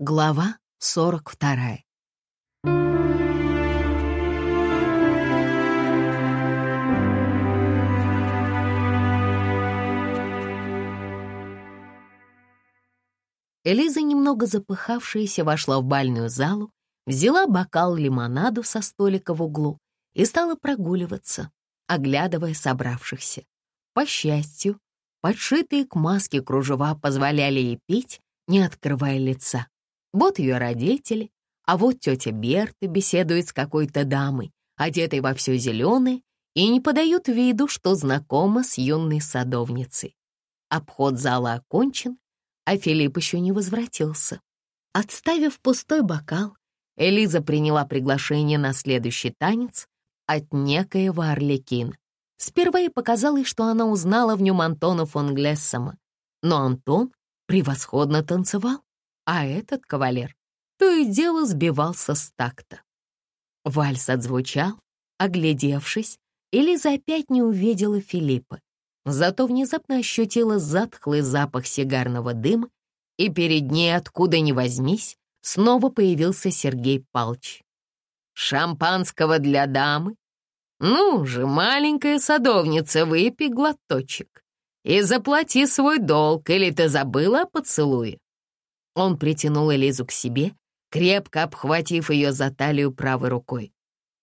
Глава 42. Элиза, немного запыхавшаяся, вошла в бальную залу, взяла бокал лимонаду со столика в углу и стала прогуливаться, оглядывая собравшихся. По счастью, подшитые к маске кружева позволяли ей пить, не открывая лица. Вот ее родители, а вот тетя Берта беседует с какой-то дамой, одетой во все зеленое, и не подают виду, что знакома с юной садовницей. Обход зала окончен, а Филипп еще не возвратился. Отставив пустой бокал, Элиза приняла приглашение на следующий танец от некоего Орликина. Сперва ей показалось, что она узнала в нем Антона фон Глессома, но Антон превосходно танцевал а этот кавалер то и дело сбивался с такта. Вальс отзвучал, оглядевшись, Элиза опять не увидела Филиппа, зато внезапно ощутила затхлый запах сигарного дыма, и перед ней, откуда ни возьмись, снова появился Сергей Палч. «Шампанского для дамы? Ну же, маленькая садовница, выпей глоточек и заплати свой долг, или ты забыла о поцелуе?» Он притянул Элизу к себе, крепко обхватив ее за талию правой рукой.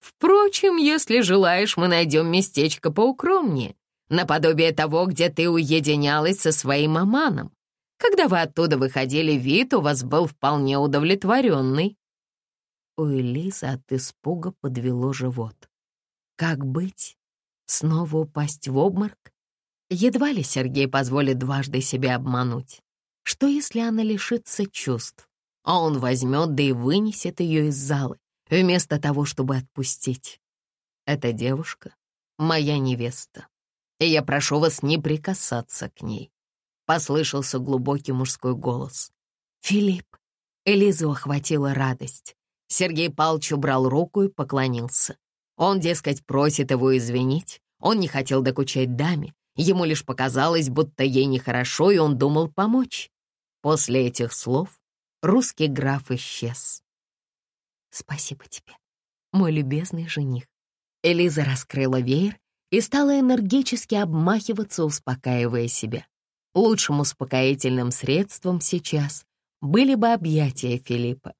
«Впрочем, если желаешь, мы найдем местечко поукромнее, наподобие того, где ты уединялась со своим аманом. Когда вы оттуда выходили, вид у вас был вполне удовлетворенный». У Элизы от испуга подвело живот. Как быть? Снова упасть в обморок? Едва ли Сергей позволит дважды себя обмануть. Что, если она лишится чувств, а он возьмет да и вынесет ее из зала, вместо того, чтобы отпустить? Эта девушка — моя невеста, и я прошу вас не прикасаться к ней. Послышался глубокий мужской голос. «Филипп!» Элизу охватила радость. Сергей Павлович убрал руку и поклонился. Он, дескать, просит его извинить. Он не хотел докучать даме. Ему лишь показалось, будто ей нехорошо, и он думал помочь. После этих слов русский граф исчез. «Спасибо тебе, мой любезный жених». Элиза раскрыла веер и стала энергически обмахиваться, успокаивая себя. Лучшим успокоительным средством сейчас были бы объятия Филиппа.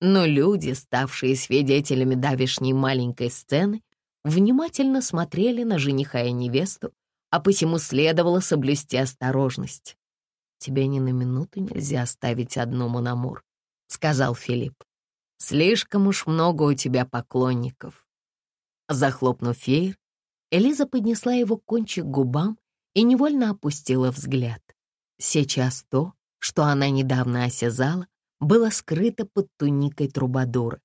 Но люди, ставшие свидетелями давешней маленькой сцены, внимательно смотрели на жениха и невесту, а посему следовало соблюсти осторожность. «Тебя ни на минуту нельзя оставить одну, Мономур», — сказал Филипп. «Слишком уж много у тебя поклонников». Захлопнув феер, Элиза поднесла его кончик к губам и невольно опустила взгляд. Сейчас то, что она недавно осязала, было скрыто под туникой трубадура.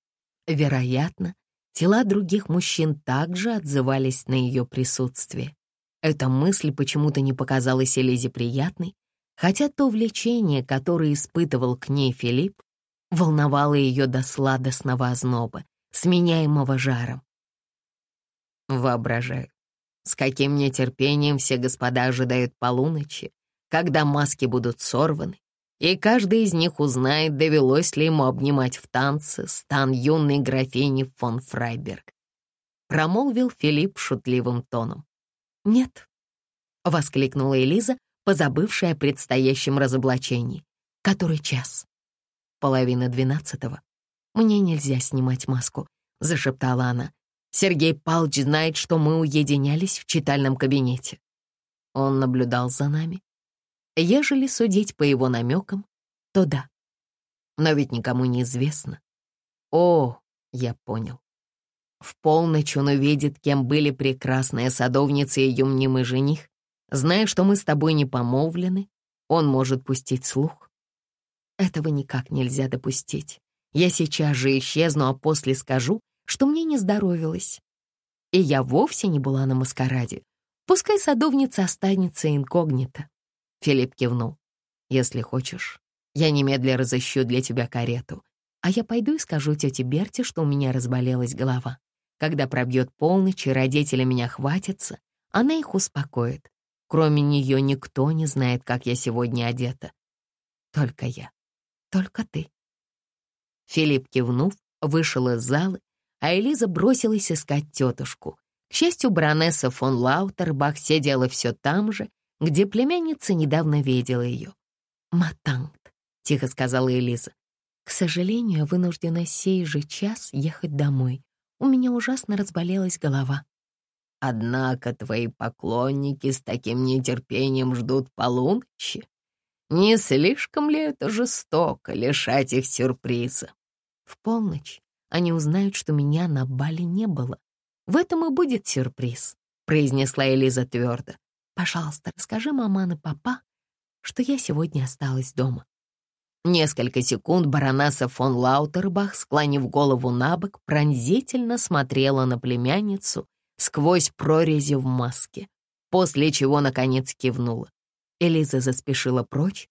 Вероятно, тела других мужчин также отзывались на ее присутствие. Эта мысль почему-то не показалась Элизе приятной, хотя то влечение, которое испытывал к ней Филипп, волновало ее до сладостного озноба, сменяемого жаром. Воображаю, с каким нетерпением все господа ожидают полуночи, когда маски будут сорваны, и каждый из них узнает, довелось ли ему обнимать в танце стан юной графини фон Фрайберг. Промолвил Филипп шутливым тоном. «Нет», — воскликнула Элиза, позабывшая о предстоящем разоблачении. Который час? Половина двенадцатого. «Мне нельзя снимать маску», — зашептала она. «Сергей Палч знает, что мы уединялись в читальном кабинете». Он наблюдал за нами. Ежели судить по его намекам, то да. Но ведь никому не известно. О, я понял. В полночь он увидит, кем были прекрасная садовница и ее мнимый жених, Зная, что мы с тобой не помолвлены, он может пустить слух. Этого никак нельзя допустить. Я сейчас же исчезну, а после скажу, что мне не здоровилось. И я вовсе не была на маскараде. Пускай садовница останется инкогнито. Филипп кивнул. Если хочешь, я немедля разыщу для тебя карету. А я пойду и скажу тете Берте, что у меня разболелась голова. Когда пробьет полночь и родители меня хватятся, она их успокоит. Кроме нее никто не знает, как я сегодня одета. Только я. Только ты. Филипп, кивнув, вышел из зала, а Элиза бросилась искать тетушку. К счастью, баронесса фон Лаутербах сидела все там же, где племянница недавно видела ее. «Матанг», — тихо сказала Элиза. «К сожалению, вынуждена сей же час ехать домой. У меня ужасно разболелась голова». «Однако твои поклонники с таким нетерпением ждут полуночи. Не слишком ли это жестоко лишать их сюрприза?» «В полночь они узнают, что меня на бале не было. В этом и будет сюрприз», — произнесла Элиза твердо. «Пожалуйста, расскажи маман и папа, что я сегодня осталась дома». Несколько секунд баронесса фон Лаутербах, склонив голову на бок, пронзительно смотрела на племянницу сквозь прорези в маске, после чего, наконец, кивнула. Элиза заспешила прочь,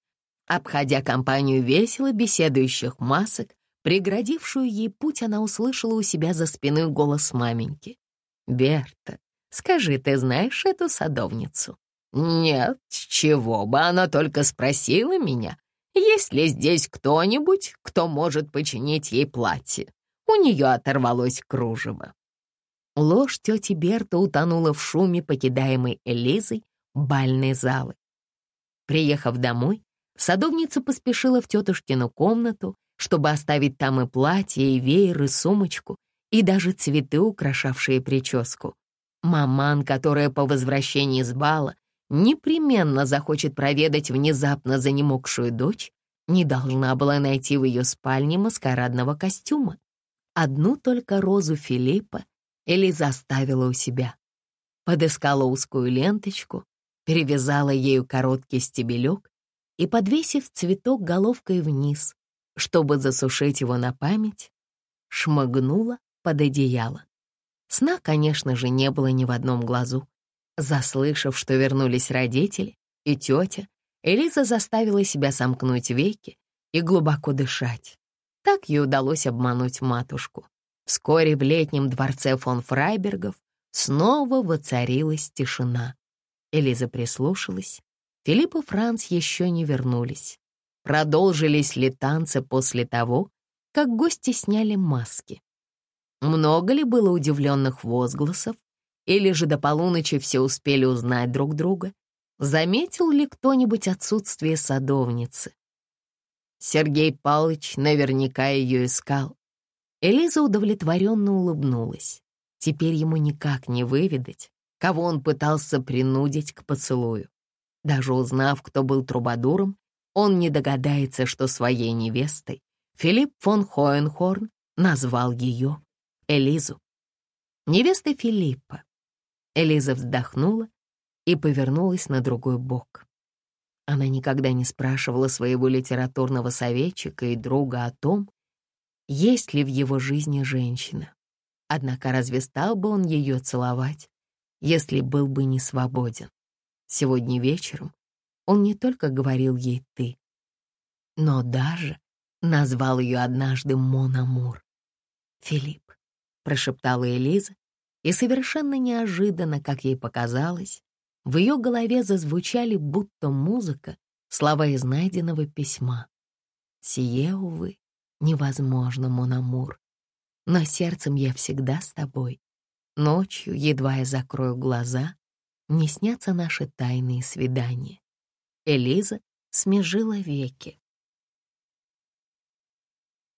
обходя компанию весело беседующих масок, преградившую ей путь, она услышала у себя за спиной голос маменьки. «Берта, скажи, ты знаешь эту садовницу?» «Нет, чего бы, она только спросила меня, есть ли здесь кто-нибудь, кто может починить ей платье. У нее оторвалось кружево». Ложь тети Берта утонула в шуме, покидаемой Элизой, бальной залы. Приехав домой, садовница поспешила в тетушкину комнату, чтобы оставить там и платье, и веер, и сумочку, и даже цветы, украшавшие прическу. Маман, которая по возвращении с бала непременно захочет проведать внезапно занемогшую дочь, не должна была найти в ее спальне маскарадного костюма. Одну только розу Филиппа Эли заставила у себя. Подыскала узкую ленточку, перевязала ею короткий стебелек и, подвесив цветок головкой вниз, чтобы засушить его на память, шмыгнула под одеяло. Сна, конечно же, не было ни в одном глазу. Заслышав, что вернулись родители и тетя, Элиза заставила себя сомкнуть веки и глубоко дышать. Так ей удалось обмануть матушку. Вскоре в летнем дворце фон Фрайбергов снова воцарилась тишина. Элиза прислушалась. Филипп и Франц еще не вернулись. Продолжились ли танцы после того, как гости сняли маски? Много ли было удивленных возгласов или же до полуночи все успели узнать друг друга? Заметил ли кто-нибудь отсутствие садовницы? Сергей Павлович наверняка ее искал. Элиза удовлетворенно улыбнулась. Теперь ему никак не выведать, кого он пытался принудить к поцелую. Даже узнав, кто был трубадуром, он не догадается, что своей невестой Филипп фон Хоенхорн назвал ее Элизу. Невестой Филиппа. Элиза вздохнула и повернулась на другой бок. Она никогда не спрашивала своего литературного советчика и друга о том, есть ли в его жизни женщина. Однако разве стал бы он ее целовать, если был бы не свободен? Сегодня вечером он не только говорил ей «ты», но даже назвал ее однажды Мон Амур. «Филипп», — прошептала Элиза, и совершенно неожиданно, как ей показалось, в ее голове зазвучали будто музыка слова из найденного письма. «Сие, увы, невозможно, Монамур, но сердцем я всегда с тобой. Ночью, едва я закрою глаза, не снятся наши тайные свидания». Элиза смежила веки.